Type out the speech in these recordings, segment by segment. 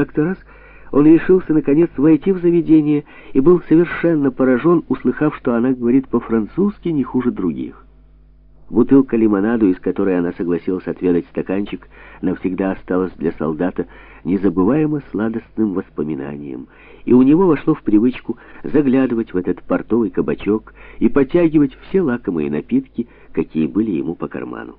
Как-то раз он решился, наконец, войти в заведение и был совершенно поражен, услыхав, что она говорит по-французски не хуже других. Бутылка лимонаду, из которой она согласилась отведать стаканчик, навсегда осталась для солдата незабываемо сладостным воспоминанием, и у него вошло в привычку заглядывать в этот портовый кабачок и потягивать все лакомые напитки, какие были ему по карману.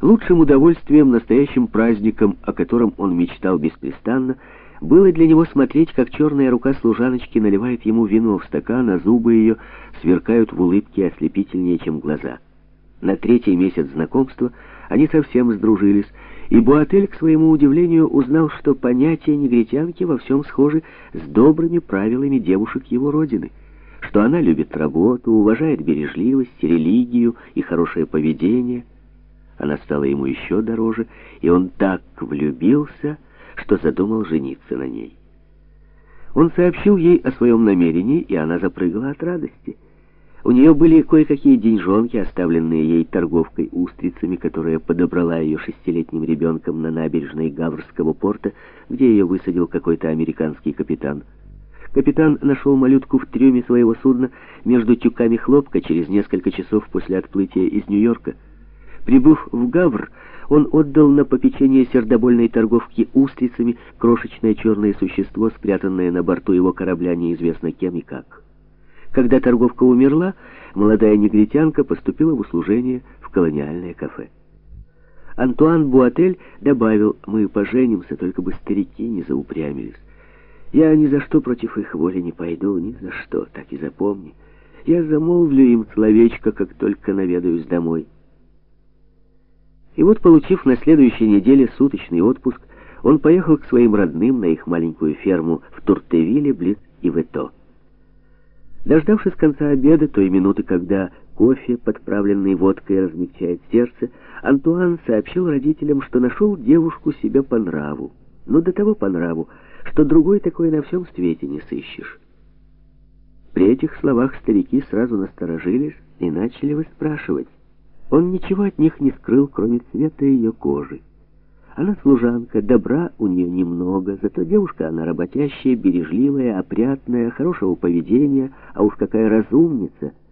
Лучшим удовольствием, настоящим праздником, о котором он мечтал беспрестанно, было для него смотреть, как черная рука служаночки наливает ему вино в стакан, а зубы ее сверкают в улыбке ослепительнее, чем глаза. На третий месяц знакомства они совсем сдружились, и Буатель, к своему удивлению, узнал, что понятия негритянки во всем схожи с добрыми правилами девушек его родины, что она любит работу, уважает бережливость, религию и хорошее поведение — она стала ему еще дороже, и он так влюбился, что задумал жениться на ней. Он сообщил ей о своем намерении, и она запрыгала от радости. У нее были кое-какие деньжонки, оставленные ей торговкой устрицами, которая подобрала ее шестилетним ребенком на набережной Гаврского порта, где ее высадил какой-то американский капитан. Капитан нашел малютку в трюме своего судна между тюками хлопка через несколько часов после отплытия из Нью-Йорка. Прибыв в Гавр, он отдал на попечение сердобольной торговки устрицами крошечное черное существо, спрятанное на борту его корабля неизвестно кем и как. Когда торговка умерла, молодая негритянка поступила в услужение в колониальное кафе. Антуан Буатель добавил, мы поженимся, только бы старики не заупрямились. Я ни за что против их воли не пойду, ни за что, так и запомни. Я замолвлю им словечко, как только наведаюсь домой. И вот, получив на следующей неделе суточный отпуск, он поехал к своим родным на их маленькую ферму в Туртевиле, близ Ивето. Дождавшись конца обеда, той минуты, когда кофе, подправленный водкой, размягчает сердце, Антуан сообщил родителям, что нашел девушку себе по нраву. Но до того по нраву, что другой такой на всем свете не сыщешь. При этих словах старики сразу насторожились и начали выспрашивать. Он ничего от них не скрыл, кроме цвета ее кожи. Она служанка, добра у нее немного, зато девушка она работящая, бережливая, опрятная, хорошего поведения, а уж какая разумница —